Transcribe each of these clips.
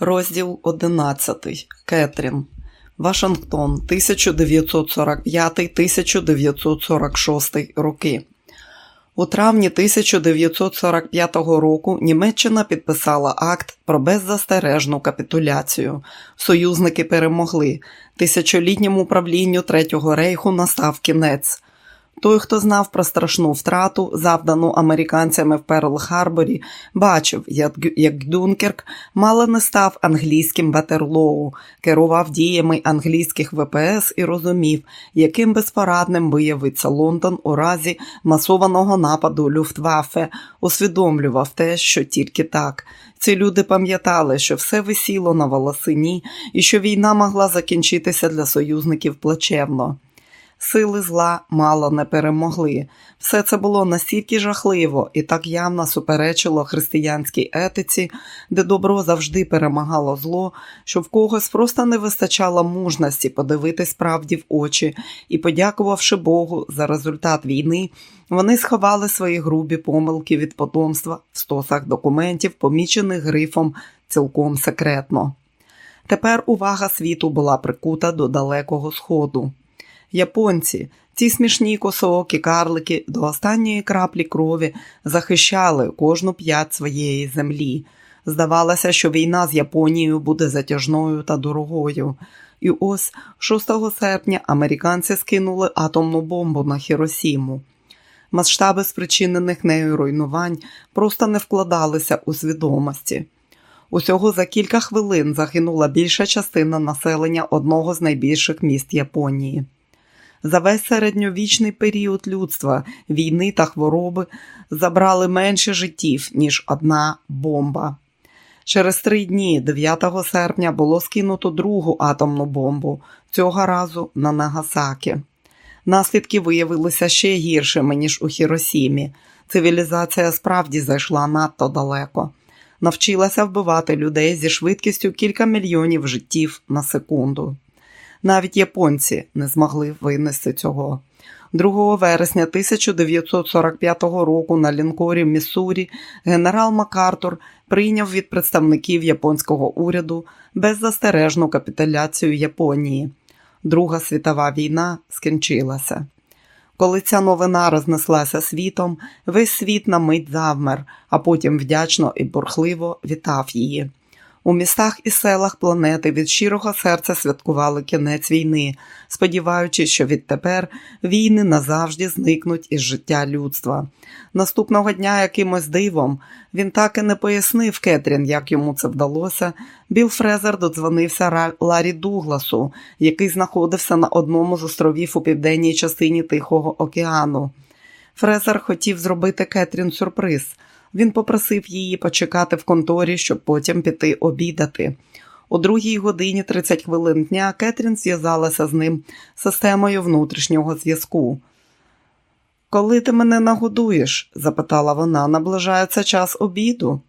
Розділ 11. Кетрін. Вашингтон, 1945-1946 роки. У травні 1945 року Німеччина підписала акт про беззастережну капітуляцію. Союзники перемогли. Тисячолітньому правлінню Третього рейху настав кінець. Той, хто знав про страшну втрату, завдану американцям в Перл-Харборі, бачив, як Дюнкерк мало не став англійським Ватерлоу, керував діями англійських ВПС і розумів, яким безпорадним виявиться Лондон у разі масованого нападу Люфтваффе, усвідомлював те, що тільки так. Ці люди пам'ятали, що все висіло на волосині і що війна могла закінчитися для союзників плачевно. Сили зла мало не перемогли. Все це було настільки жахливо і так явно суперечило християнській етиці, де добро завжди перемагало зло, що в когось просто не вистачало мужності подивитись правді в очі і, подякувавши Богу за результат війни, вони сховали свої грубі помилки від потомства в стосах документів, помічених грифом цілком секретно. Тепер увага світу була прикута до далекого сходу. Японці, ці смішні косоокі карлики до останньої краплі крові захищали кожну п'ять своєї землі. Здавалося, що війна з Японією буде затяжною та дорогою. І ось 6 серпня американці скинули атомну бомбу на Хіросіму. Масштаби спричинених нею руйнувань просто не вкладалися у свідомості. Усього за кілька хвилин загинула більша частина населення одного з найбільших міст Японії. За весь середньовічний період людства війни та хвороби забрали менше життів, ніж одна бомба. Через три дні, 9 серпня, було скинуто другу атомну бомбу, цього разу на Нагасакі. Наслідки виявилися ще гіршими, ніж у Хіросімі. Цивілізація справді зайшла надто далеко. Навчилася вбивати людей зі швидкістю кілька мільйонів життів на секунду. Навіть японці не змогли винести цього. 2 вересня 1945 року на лінкорі Міссурі генерал Макартур прийняв від представників японського уряду беззастережну капітуляцію Японії. Друга світова війна скінчилася. Коли ця новина рознеслася світом, весь світ на мить завмер, а потім вдячно і бурхливо вітав її. У містах і селах планети від щирого серця святкували кінець війни, сподіваючись, що відтепер війни назавжди зникнуть із життя людства. Наступного дня, якимось дивом, він так і не пояснив Кетрін, як йому це вдалося. Біл Фрезер додзвонився Ларі Дугласу, який знаходився на одному з островів у південній частині Тихого океану. Фрезер хотів зробити Кетрін сюрприз. Він попросив її почекати в конторі, щоб потім піти обідати. У другій годині 30 хвилин дня Кетрін зв'язалася з ним системою внутрішнього зв'язку. Коли ти мене нагодуєш? запитала вона, наближається час обіду.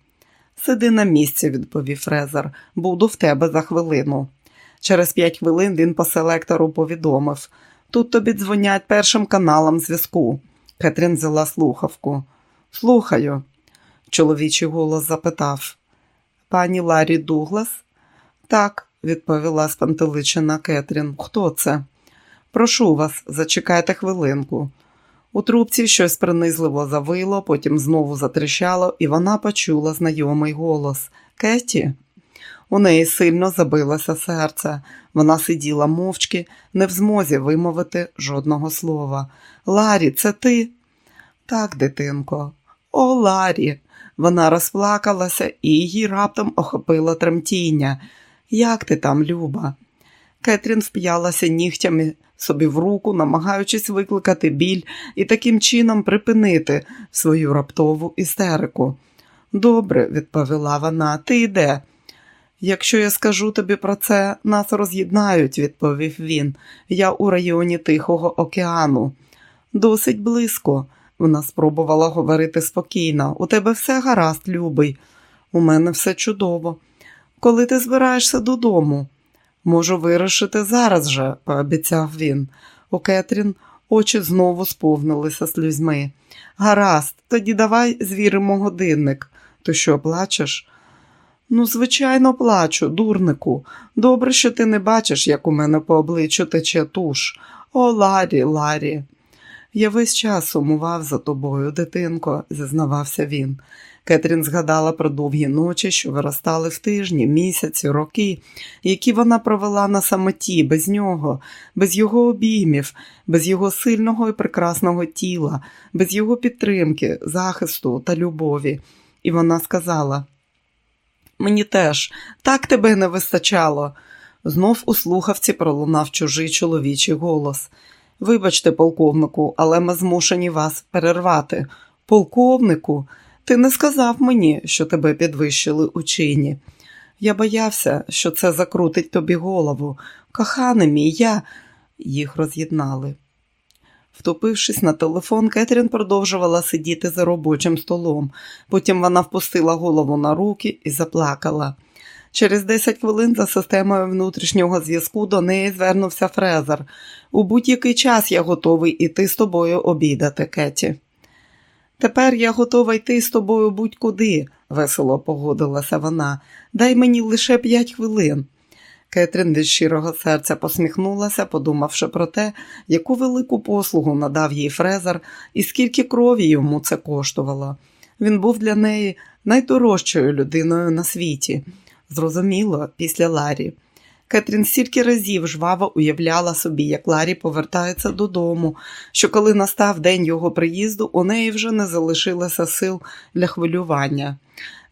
Сиди на місці, відповів Фрезер, буду в тебе за хвилину. Через п'ять хвилин він по селектору повідомив тут тобі дзвонять першим каналом зв'язку. Кетрін взяла слухавку. Слухаю. Чоловічий голос запитав. Пані Ларі Дуглас? Так, відповіла спантеличена Кетрін. Хто це? Прошу вас, зачекайте хвилинку. У трубці щось принизливо завило, потім знову затріщало, і вона почула знайомий голос Кеті. У неї сильно забилося серце. Вона сиділа мовчки, не в змозі вимовити жодного слова. Ларі, це ти? Так, дитинко. О, Ларі. Вона розплакалася і її раптом охопило тремтіння. Як ти там, Люба? Кетрін вп'ялася нігтями собі в руку, намагаючись викликати біль і таким чином припинити свою раптову істерику. Добре, відповіла вона, ти йде. Якщо я скажу тобі про це, нас роз'єднають, відповів він. Я у районі Тихого океану. Досить близько. Вона спробувала говорити спокійно. У тебе все гаразд, любий. У мене все чудово. Коли ти збираєшся додому? Можу вирушити зараз же, пообіцяв він. У Кетрін очі знову сповнилися слізьми. Гаразд, тоді давай звіримо годинник. То що, плачеш? Ну, звичайно, плачу, дурнику. Добре, що ти не бачиш, як у мене по обличчю тече туш. О, Ларі, Ларі. Я весь час сумував за тобою, дитинко, зізнавався він. Кетрін згадала про довгі ночі, що виростали в тижні, місяці, роки, які вона провела на самоті, без нього, без його обіймів, без його сильного і прекрасного тіла, без його підтримки, захисту та любові. І вона сказала: Мені теж так тебе не вистачало. Знов у слухавці пролунав чужий чоловічий голос. Вибачте, полковнику, але ми змушені вас перервати. Полковнику, ти не сказав мені, що тебе підвищили у чині. Я боявся, що це закрутить тобі голову. Коханий мій, я їх роз'єднали. Втопившись на телефон, Кетрін продовжувала сидіти за робочим столом. Потім вона впустила голову на руки і заплакала. Через 10 хвилин за системою внутрішнього зв'язку до неї звернувся Фрезер. У будь-який час я готовий іти з тобою обідати, Кеті. Тепер я готова йти з тобою будь-куди, весело погодилася вона. Дай мені лише п'ять хвилин. Кетрін від щирого серця посміхнулася, подумавши про те, яку велику послугу надав їй Фрезер і скільки крові йому це коштувало. Він був для неї найдорожчою людиною на світі. Зрозуміло, після Ларі. Кетрін стільки разів жваво уявляла собі, як Ларі повертається додому, що коли настав день його приїзду, у неї вже не залишилося сил для хвилювання.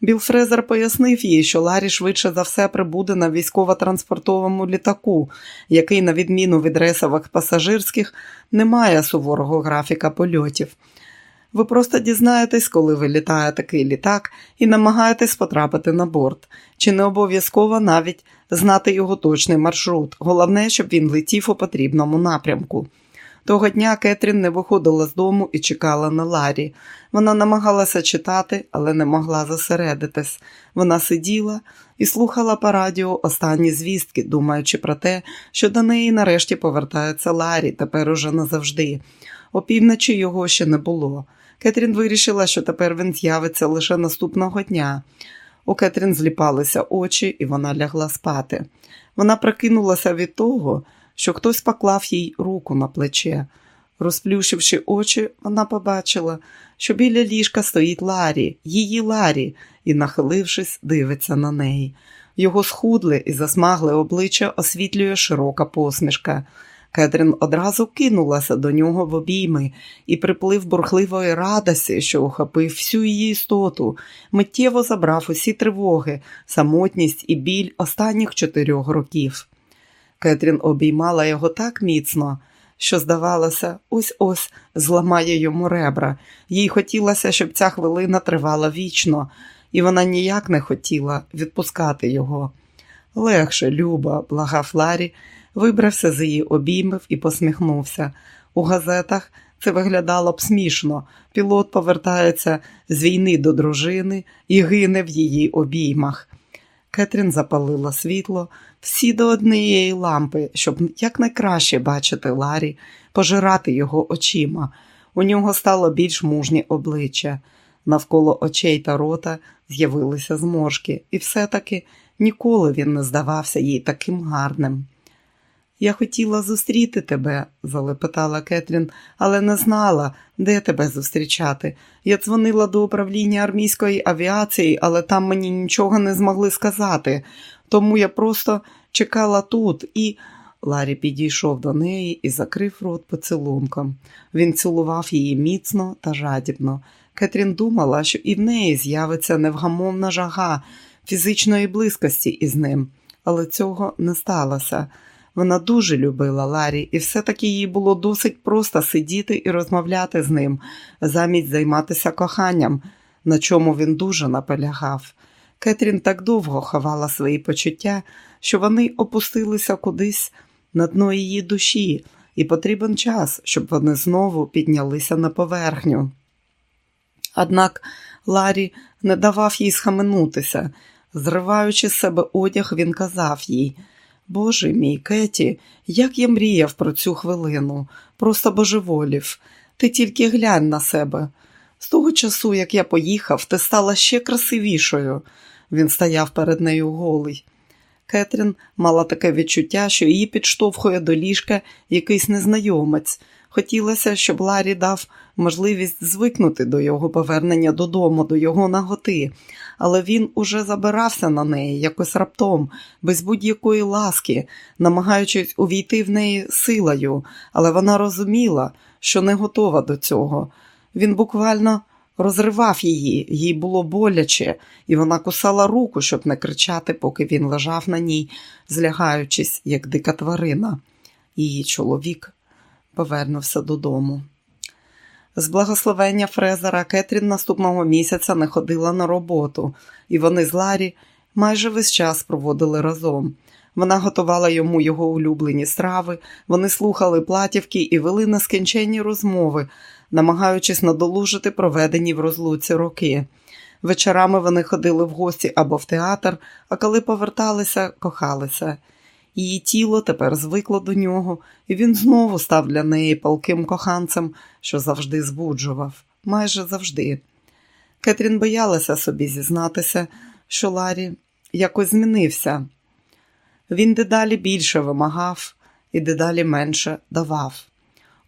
Біл Фрезер пояснив їй, що Ларі швидше за все прибуде на військово-транспортовому літаку, який, на відміну від рейсових пасажирських, не має суворого графіка польотів. Ви просто дізнаєтесь, коли вилітає такий літак, і намагаєтесь потрапити на борт. Чи не обов'язково навіть знати його точний маршрут. Головне, щоб він летів у потрібному напрямку. Того дня Кетрін не виходила з дому і чекала на Ларі. Вона намагалася читати, але не могла зосередитись. Вона сиділа і слухала по радіо останні звістки, думаючи про те, що до неї нарешті повертається Ларі, тепер уже назавжди. Опівночі його ще не було. Кетрін вирішила, що тепер він з'явиться лише наступного дня. У Кетрін зліпалися очі, і вона лягла спати. Вона прокинулася від того, що хтось поклав їй руку на плече. Розплющивши очі, вона побачила, що біля ліжка стоїть Ларі, її Ларі, і, нахилившись, дивиться на неї. Його схудле і засмагле обличчя освітлює широка посмішка. Кетрін одразу кинулася до нього в обійми, і приплив бурхливої радості, що охопив всю її істоту, миттєво забрав усі тривоги, самотність і біль останніх чотирьох років. Кетрін обіймала його так міцно, що, здавалося, ось ось зламає йому ребра. Їй хотілося, щоб ця хвилина тривала вічно, і вона ніяк не хотіла відпускати його. Легше, Люба, благав Ларі, вибрався з її обіймів і посміхнувся. У газетах це виглядало б смішно. Пілот повертається з війни до дружини і гине в її обіймах. Кетрін запалила світло, всі до однієї лампи, щоб якнайкраще бачити Ларі, пожирати його очима. У нього стало більш мужнє обличчя. Навколо очей та рота з'явилися зморшки, і все-таки ніколи він не здавався їй таким гарним. Я хотіла зустріти тебе, залепетала Кетрін, але не знала, де тебе зустрічати. Я дзвонила до управління армійської авіації, але там мені нічого не змогли сказати, тому я просто чекала тут і. Ларі підійшов до неї і закрив рот поцілунком. Він цілував її міцно та жадібно. Кетрін думала, що і в неї з'явиться невгамовна жага фізичної близькості із ним, але цього не сталося. Вона дуже любила Ларі, і все-таки їй було досить просто сидіти і розмовляти з ним, замість займатися коханням, на чому він дуже наполягав. Кетрін так довго ховала свої почуття, що вони опустилися кудись на дно її душі, і потрібен час, щоб вони знову піднялися на поверхню. Однак Ларі не давав їй схаменутися. Зриваючи з себе одяг, він казав їй Боже мій, Кеті, як я мріяв про цю хвилину, просто божеволів. Ти тільки глянь на себе. З того часу, як я поїхав, ти стала ще красивішою. він стояв перед нею голий. Кетрін мала таке відчуття, що її підштовхує до ліжка якийсь незнайомець. Хотілося, щоб Ларі дав можливість звикнути до його повернення додому, до його наготи, але він уже забирався на неї якось раптом, без будь-якої ласки, намагаючись увійти в неї силою, але вона розуміла, що не готова до цього. Він буквально розривав її, їй було боляче, і вона кусала руку, щоб не кричати, поки він лежав на ній, злягаючись, як дика тварина. Її чоловік повернувся додому. З благословення Фрезера Кетрін наступного місяця не ходила на роботу, і вони з Ларі майже весь час проводили разом. Вона готувала йому його улюблені страви, вони слухали платівки і вели нескінченні розмови, намагаючись надолужити проведені в розлуці роки. Вечорами вони ходили в гості або в театр, а коли поверталися, кохалися. Її тіло тепер звикло до нього, і він знову став для неї палким коханцем, що завжди збуджував, майже завжди. Кетрін боялася собі зізнатися, що Ларі якось змінився. Він дедалі більше вимагав і дедалі менше давав.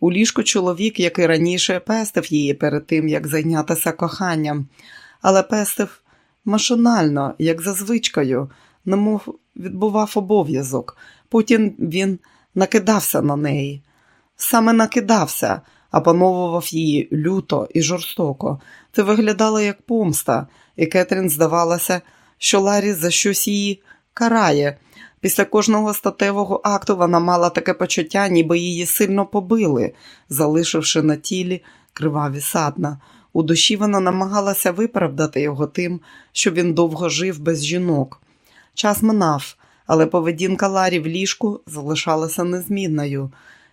У ліжку чоловік, який раніше пестив її перед тим, як зайнятися коханням, але пестив машинально, як за звичкою, немов відбував обов'язок. Потім він накидався на неї. Саме накидався, опановував її люто і жорстоко. Це виглядало як помста, і Кетрін здавалося, що Ларі за щось її карає. Після кожного статевого акту вона мала таке почуття, ніби її сильно побили, залишивши на тілі криваві садна. У душі вона намагалася виправдати його тим, що він довго жив без жінок. Час минав, але поведінка Ларі в ліжку залишалася незмінною,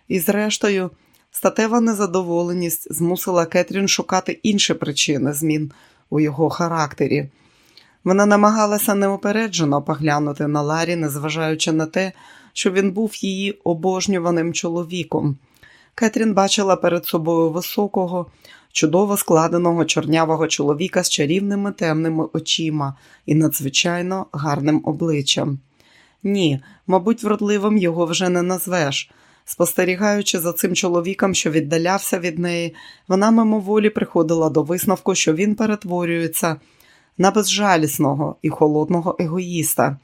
і, зрештою, статева незадоволеність змусила Кетрін шукати інші причини змін у його характері. Вона намагалася неупереджено поглянути на Ларі, незважаючи на те, що він був її обожнюваним чоловіком. Кетрін бачила перед собою високого, чудово складеного чорнявого чоловіка з чарівними темними очима і надзвичайно гарним обличчям. Ні, мабуть, вродливим його вже не назвеш. Спостерігаючи за цим чоловіком, що віддалявся від неї, вона мимоволі приходила до висновку, що він перетворюється на безжалісного і холодного егоїста.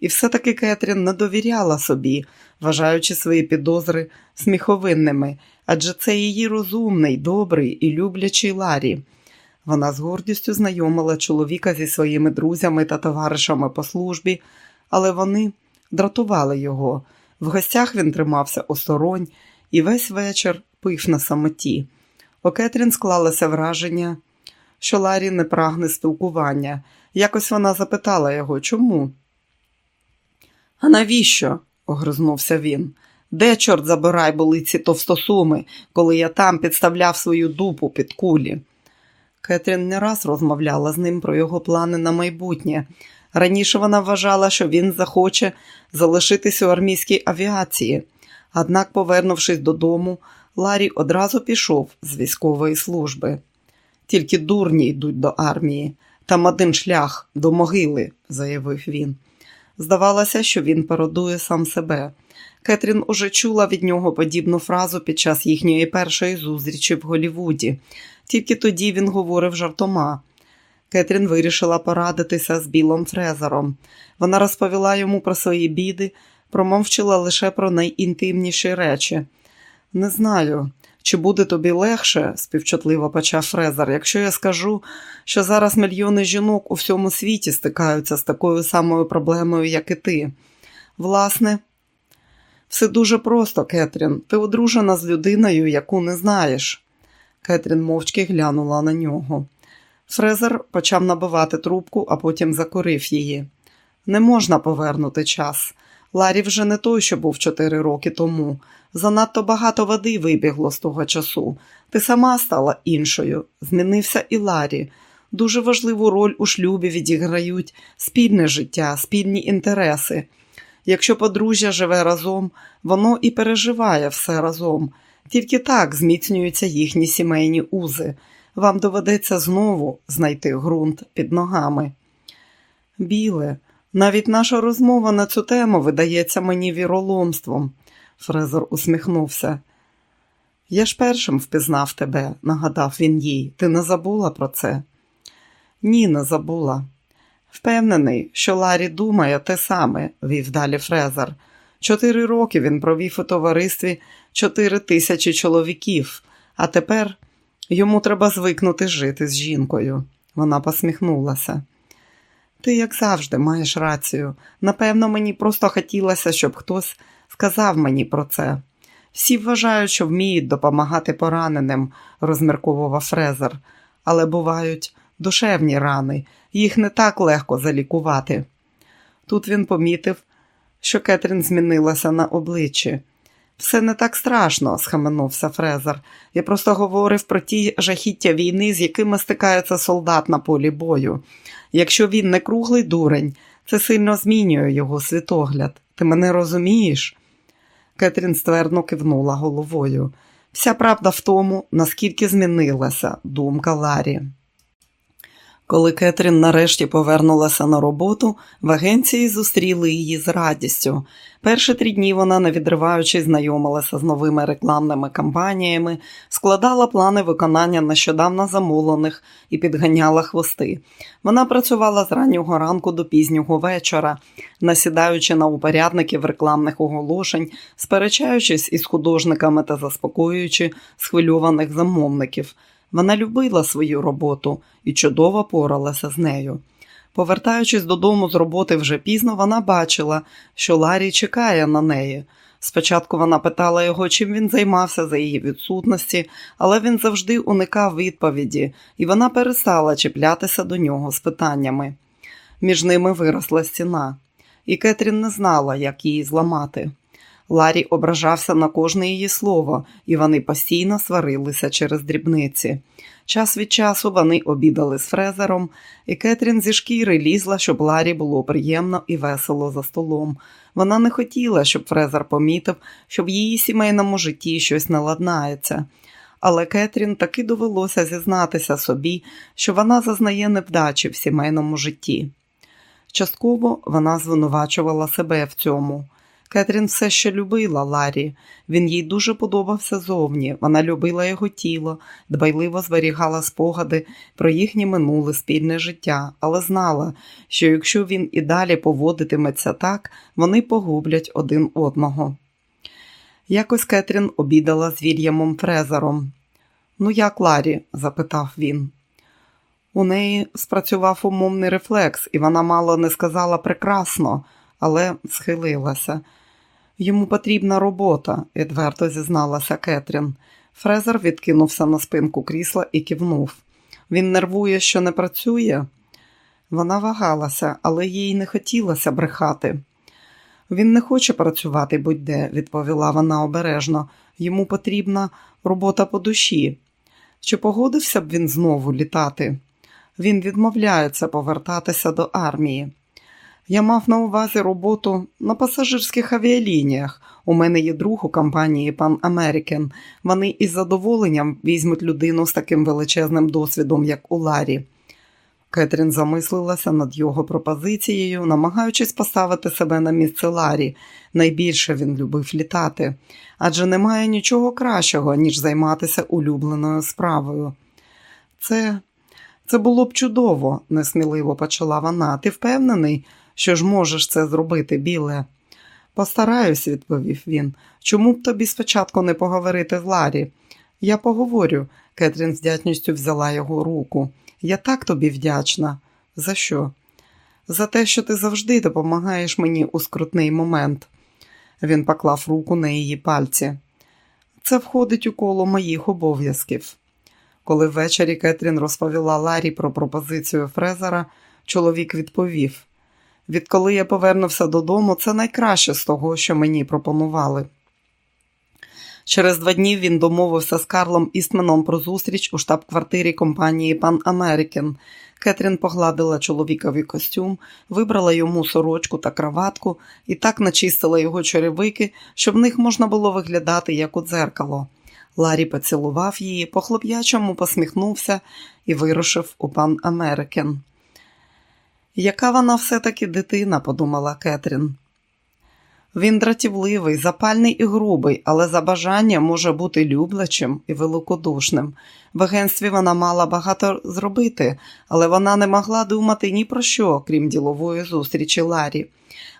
І все-таки Кетрін не довіряла собі, вважаючи свої підозри сміховинними, адже це її розумний, добрий і люблячий Ларі. Вона з гордістю знайомила чоловіка зі своїми друзями та товаришами по службі, але вони дратували його. В гостях він тримався осторонь і весь вечір пив на самоті. У Кетрін склалося враження, що Ларі не прагне спілкування. Якось вона запитала його, чому? А навіщо? огризнувся він. Де, чорт забирай, були ці товстосуми, коли я там підставляв свою дупу під кулі? Кетрін не раз розмовляла з ним про його плани на майбутнє. Раніше вона вважала, що він захоче залишитись у армійській авіації. Однак, повернувшись додому, Ларі одразу пішов з військової служби. Тільки дурні йдуть до армії, там один шлях до могили, заявив він. Здавалося, що він пародує сам себе. Кетрін уже чула від нього подібну фразу під час їхньої першої зустрічі в Голівуді. Тільки тоді він говорив жартома. Кетрін вирішила порадитися з Білом Фрезером. Вона розповіла йому про свої біди, промовчила лише про найінтимніші речі. Не знаю, чи буде тобі легше, співчутливо почав Фрезер, якщо я скажу, що зараз мільйони жінок у всьому світі стикаються з такою самою проблемою, як і ти. Власне, все дуже просто, Кетрін. Ти одружена з людиною, яку не знаєш. Кетрін мовчки глянула на нього. Фрезер почав набивати трубку, а потім закурив її. Не можна повернути час. Ларі вже не той, що був чотири роки тому. Занадто багато води вибігло з того часу. Ти сама стала іншою. Змінився і Ларі. Дуже важливу роль у шлюбі відіграють спільне життя, спільні інтереси. Якщо подружжя живе разом, воно і переживає все разом. Тільки так зміцнюються їхні сімейні узи. Вам доведеться знову знайти ґрунт під ногами. Біле, навіть наша розмова на цю тему видається мені віроломством, Фрезер усміхнувся. Я ж першим впізнав тебе, нагадав він їй. Ти не забула про це? Ні, не забула. Впевнений, що Ларі думає те саме, вів далі Фрезер. Чотири роки він провів у товаристві чотири тисячі чоловіків, а тепер йому треба звикнути жити з жінкою. Вона посміхнулася. Ти, як завжди, маєш рацію. Напевно, мені просто хотілося, щоб хтось сказав мені про це. Всі вважають, що вміють допомагати пораненим, розмірковував Фрезер, але бувають душевні рани, їх не так легко залікувати. Тут він помітив, що Кетрін змінилася на обличчі. Все не так страшно, схаменувся Фрезер. Я просто говорив про ті жахіття війни, з якими стикається солдат на полі бою. Якщо він не круглий дурень, це сильно змінює його світогляд. Ти мене розумієш? Кетрін ствердно кивнула головою. Вся правда в тому, наскільки змінилася думка Ларі. Коли Кетрін нарешті повернулася на роботу, в агенції зустріли її з радістю. Перші три дні вона, не відриваючись, знайомилася з новими рекламними кампаніями, складала плани виконання нещодавно замовлених і підганяла хвости. Вона працювала з раннього ранку до пізнього вечора, насідаючи на упорядників рекламних оголошень, сперечаючись із художниками та заспокоюючи схвильованих замовників. Вона любила свою роботу і чудово поралася з нею. Повертаючись додому з роботи вже пізно, вона бачила, що Ларі чекає на неї. Спочатку вона питала його, чим він займався за її відсутності, але він завжди уникав відповіді, і вона перестала чіплятися до нього з питаннями. Між ними виросла стіна, і Кетрін не знала, як її зламати. Ларі ображався на кожне її слово, і вони постійно сварилися через дрібниці. Час від часу вони обідали з Фрезером, і Кетрін зі шкіри лізла, щоб Ларі було приємно і весело за столом. Вона не хотіла, щоб Фрезер помітив, що в її сімейному житті щось не ладнається. Але Кетрін таки довелося зізнатися собі, що вона зазнає невдачі в сімейному житті. Частково вона звинувачувала себе в цьому. Кетрін все ще любила Ларі. Він їй дуже подобався зовні. Вона любила його тіло, дбайливо зберігала спогади про їхнє минуле спільне життя, але знала, що якщо він і далі поводитиметься так, вони погублять один одного. Якось Кетрін обідала з Вільямом Фрезером. Ну, як Ларі? запитав він. У неї спрацював умовний рефлекс, і вона мало не сказала прекрасно, але схилилася. Йому потрібна робота, відверто зізналася Кетрін. Фрезер відкинувся на спинку крісла і кивнув. Він нервує, що не працює. Вона вагалася, але їй не хотілося брехати. Він не хоче працювати будь-де, відповіла вона обережно. Йому потрібна робота по душі. Чи погодився б він знову літати? Він відмовляється повертатися до армії. Я мав на увазі роботу на пасажирських авіалініях. У мене є друг у компанії Pan American. Вони із задоволенням візьмуть людину з таким величезним досвідом, як у Ларі. Кетрін замислилася над його пропозицією, намагаючись поставити себе на місце Ларі. Найбільше він любив літати, адже немає нічого кращого, ніж займатися улюбленою справою. Це це було б чудово, несміливо почала вона. Ти впевнений? Що ж можеш це зробити, біле? Постараюсь, відповів він. Чому б тобі спочатку не поговорити з Ларі? Я поговорю, Кетрін з вдячністю взяла його руку. Я так тобі вдячна. За що? За те, що ти завжди допомагаєш мені у скрутний момент. Він поклав руку на її пальці. Це входить у коло моїх обов'язків. Коли ввечері Кетрін розповіла Ларі про пропозицію Фрезера, чоловік відповів Відколи я повернувся додому, це найкраще з того, що мені пропонували. Через два дні він домовився з Карлом Істменом про зустріч у штаб-квартирі компанії Pan American. Кетрін погладила чоловікові костюм, вибрала йому сорочку та краватку і так начистила його черевики, щоб в них можна було виглядати як у дзеркало. Ларі поцілував її, по хлоп'ячому посміхнувся і вирушив у Pan American. Яка вона все-таки дитина, подумала Кетрін. Він дратівливий, запальний і грубий, але за бажання може бути люблячим і великодушним. В агентстві вона мала багато зробити, але вона не могла думати ні про що, крім ділової зустрічі Ларі.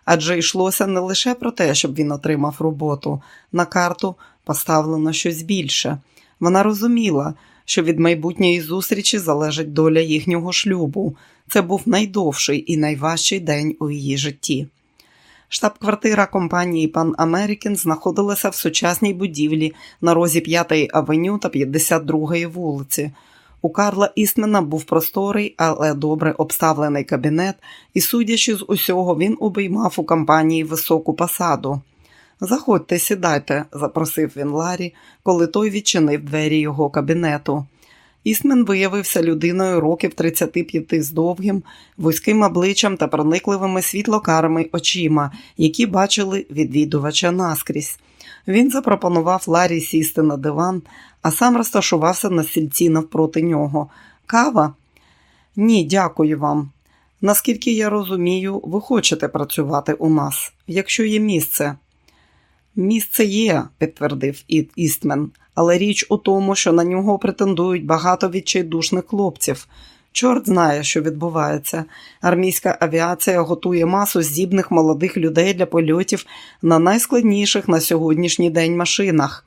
Адже йшлося не лише про те, щоб він отримав роботу. На карту поставлено щось більше. Вона розуміла, що від майбутньої зустрічі залежить доля їхнього шлюбу. Це був найдовший і найважчий день у її житті. Штаб-квартира компанії Pan American знаходилася в сучасній будівлі на розі 5-ї авеню та 52-ї вулиці. У Карла Істмена був просторий, але добре обставлений кабінет, і, судячи з усього, він обіймав у компанії високу посаду. Заходьте, сідайте, запросив він Ларі, коли той відчинив двері його кабінету. Ісмен виявився людиною років 35 з довгим, вузьким обличчям та проникливими світлокарими очима, які бачили відвідувача наскрізь. Він запропонував Ларі сісти на диван, а сам розташувався на стільці навпроти нього. Кава? Ні, дякую вам. Наскільки я розумію, ви хочете працювати у нас, якщо є місце. Місце є, підтвердив Істмен, але річ у тому, що на нього претендують багато відчайдушних хлопців. Чорт знає, що відбувається. Армійська авіація готує масу здібних молодих людей для польотів на найскладніших на сьогоднішній день машинах.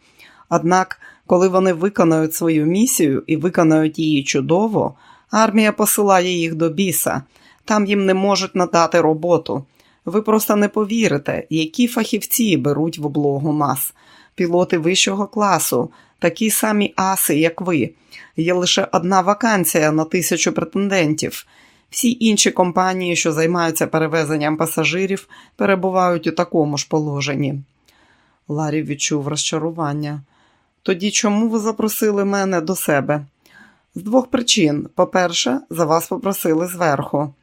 Однак, коли вони виконають свою місію і виконають її чудово, армія посилає їх до біса, там їм не можуть надати роботу. Ви просто не повірите, які фахівці беруть в облогу нас. Пілоти вищого класу, такі самі аси, як ви. Є лише одна вакансія на тисячу претендентів. Всі інші компанії, що займаються перевезенням пасажирів, перебувають у такому ж положенні. Ларі відчув розчарування. Тоді чому ви запросили мене до себе? З двох причин. По-перше, за вас попросили зверху.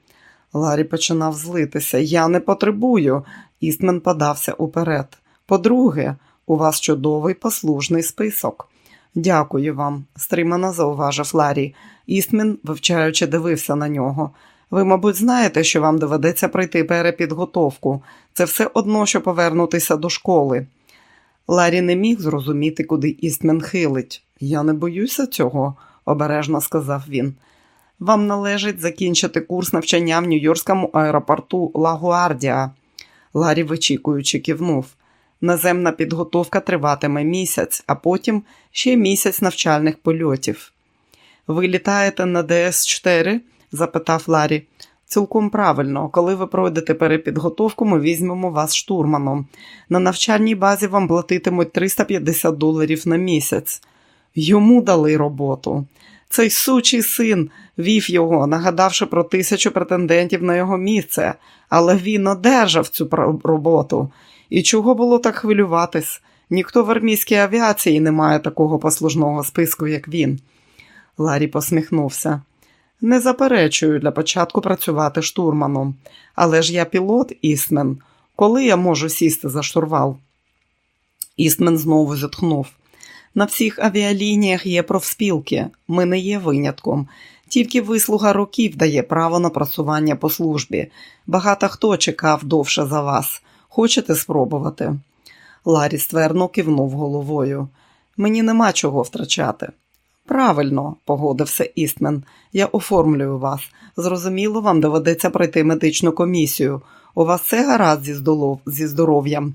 Ларі починав злитися. Я не потребую. Істмен подався уперед. По-друге, у вас чудовий послужний список. Дякую вам, стримано зауважив Ларі. Істмен, вивчаючи, дивився на нього. Ви, мабуть, знаєте, що вам доведеться пройти перепідготовку. Це все одно, що повернутися до школи. Ларі не міг зрозуміти, куди Істмен хилить. Я не боюся цього, обережно сказав він. Вам належить закінчити курс навчання в Нью-Йоркському аеропорту Лагуардія. Ларі, вичікуючи, кивнув. Наземна підготовка триватиме місяць, а потім ще місяць навчальних польотів. Ви літаєте на ДС-4? запитав Ларі. Цілком правильно, коли ви пройдете перепідготовку, ми візьмемо вас штурманом. На навчальній базі вам платитимуть 350 доларів на місяць. Йому дали роботу. Цей сучий син вів його, нагадавши про тисячу претендентів на його місце, але він одержав цю роботу. І чого було так хвилюватись? Ніхто в армійській авіації не має такого послужного списку, як він. Ларі посміхнувся. Не заперечую для початку працювати штурманом, але ж я пілот Істмен. Коли я можу сісти за штурвал? Істмен знову зітхнув. На всіх авіалініях є профспілки, ми не є винятком. Тільки вислуга років дає право на працювання по службі. Багато хто чекав довше за вас. Хочете спробувати? Ларі ствердно кивнув головою. Мені нема чого втрачати. Правильно, погодився Істмен. Я оформлюю вас. Зрозуміло, вам доведеться пройти медичну комісію. У вас все гаразд зі, зі здоров'ям.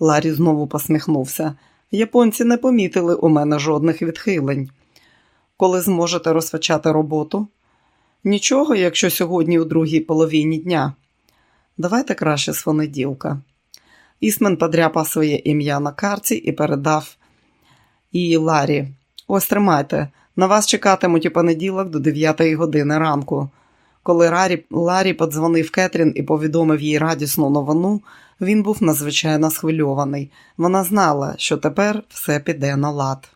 Ларі знову посміхнувся. Японці не помітили у мене жодних відхилень. Коли зможете розпочати роботу? Нічого, якщо сьогодні у другій половині дня. Давайте краще з понеділка. Ісмен подряпав своє ім'я на карті і передав її Ларі. Ось тримайте, на вас чекатимуть у понеділок до 9 години ранку. Коли Рарі, Ларі подзвонив Кетрін і повідомив їй радісну новину, він був надзвичайно схвильований. Вона знала, що тепер все піде на лад.